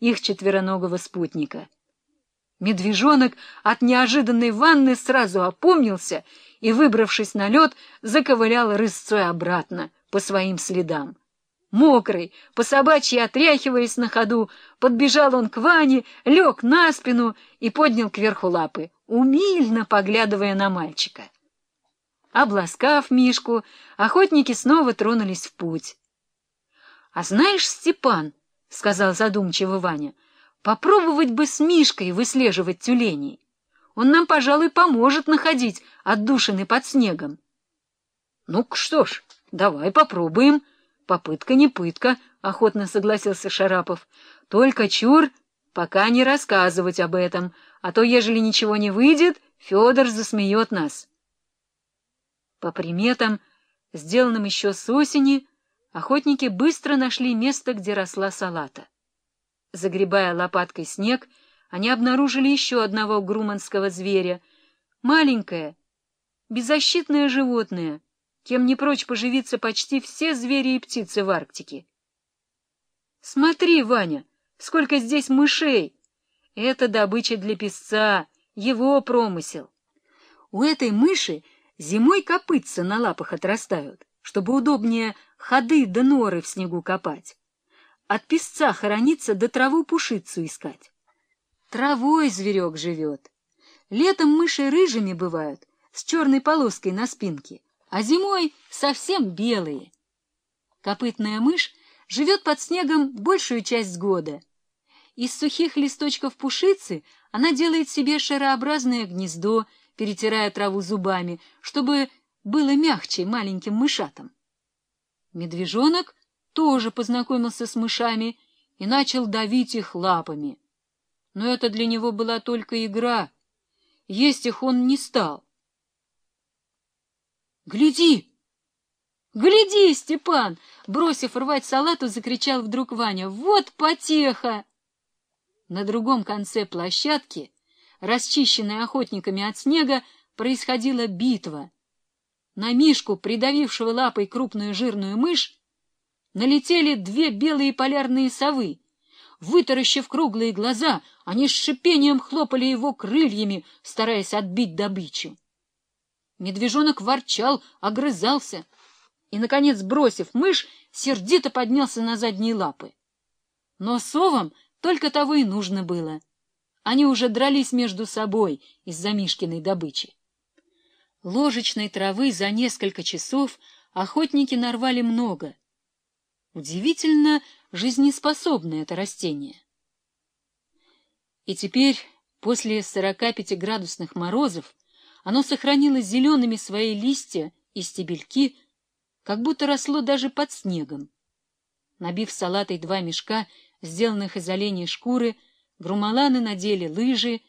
их четвероногого спутника. Медвежонок от неожиданной ванны сразу опомнился и, выбравшись на лед, заковылял рысцой обратно по своим следам. Мокрый, по собачьи отряхиваясь на ходу, подбежал он к Ване, лег на спину и поднял кверху лапы, умильно поглядывая на мальчика. Обласкав Мишку, охотники снова тронулись в путь. — А знаешь, Степан, — сказал задумчиво Ваня, — попробовать бы с Мишкой выслеживать тюленей. Он нам, пожалуй, поможет находить отдушины под снегом. — Ну, что ж, давай попробуем. Попытка не пытка, — охотно согласился Шарапов. — Только чур, пока не рассказывать об этом, а то, ежели ничего не выйдет, Федор засмеет нас. По приметам, сделанным еще с осени, охотники быстро нашли место, где росла салата. Загребая лопаткой снег, они обнаружили еще одного груманского зверя, маленькое, беззащитное животное, кем не прочь поживиться почти все звери и птицы в Арктике. «Смотри, Ваня, сколько здесь мышей! Это добыча для песца, его промысел. У этой мыши Зимой копытца на лапах отрастают, чтобы удобнее ходы да норы в снегу копать. От песца хорониться да траву пушицу искать. Травой зверек живет. Летом мыши рыжими бывают, с черной полоской на спинке, а зимой совсем белые. Копытная мышь живет под снегом большую часть года. Из сухих листочков пушицы она делает себе шарообразное гнездо, перетирая траву зубами, чтобы было мягче маленьким мышатам. Медвежонок тоже познакомился с мышами и начал давить их лапами. Но это для него была только игра. Есть их он не стал. «Гляди! Гляди, Степан!» Бросив рвать салату, закричал вдруг Ваня. «Вот потеха!» На другом конце площадки расчищенной охотниками от снега, происходила битва. На Мишку, придавившего лапой крупную жирную мышь, налетели две белые полярные совы. Вытаращив круглые глаза, они с шипением хлопали его крыльями, стараясь отбить добычу. Медвежонок ворчал, огрызался и, наконец, бросив мышь, сердито поднялся на задние лапы. Но совам только того и нужно было — они уже дрались между собой из-за Мишкиной добычи. Ложечной травы за несколько часов охотники нарвали много. Удивительно жизнеспособное это растение. И теперь, после 45-градусных морозов, оно сохранило зелеными свои листья и стебельки, как будто росло даже под снегом. Набив салатой два мешка, сделанных из оленей шкуры, Грумаланы надели лыжи,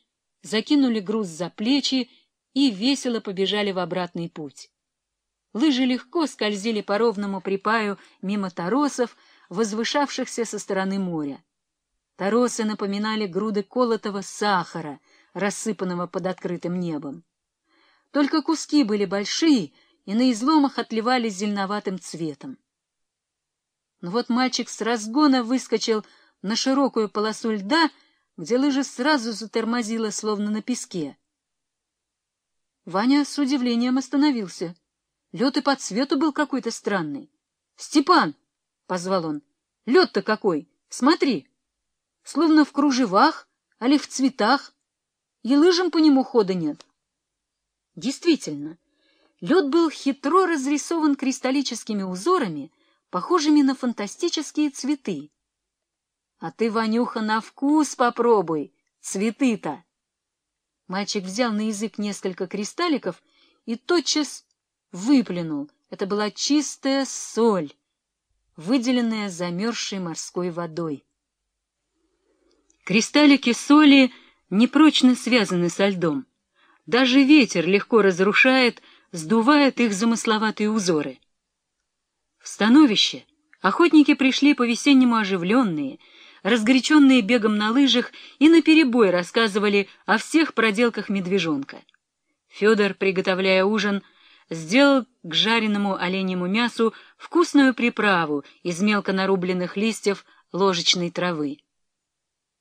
закинули груз за плечи и весело побежали в обратный путь. Лыжи легко скользили по ровному припаю мимо торосов, возвышавшихся со стороны моря. Торосы напоминали груды колотого сахара, рассыпанного под открытым небом. Только куски были большие и на изломах отливали зеленоватым цветом. Но вот мальчик с разгона выскочил на широкую полосу льда — где лыжа сразу затормозила, словно на песке. Ваня с удивлением остановился. Лед и по цвету был какой-то странный. — Степан! — позвал он. — Лед-то какой! Смотри! Словно в кружевах, али в цветах, и лыжам по нему хода нет. Действительно, лед был хитро разрисован кристаллическими узорами, похожими на фантастические цветы. А ты, Ванюха, на вкус попробуй, цветы-то. Мальчик взял на язык несколько кристалликов и тотчас выплюнул. Это была чистая соль, выделенная замерзшей морской водой. Кристаллики соли непрочно связаны со льдом. Даже ветер легко разрушает, сдувает их замысловатые узоры. В становище охотники пришли по-весеннему оживленные — разгоряченные бегом на лыжах, и наперебой рассказывали о всех проделках медвежонка. Федор, приготовляя ужин, сделал к жареному оленьему мясу вкусную приправу из мелко нарубленных листьев ложечной травы.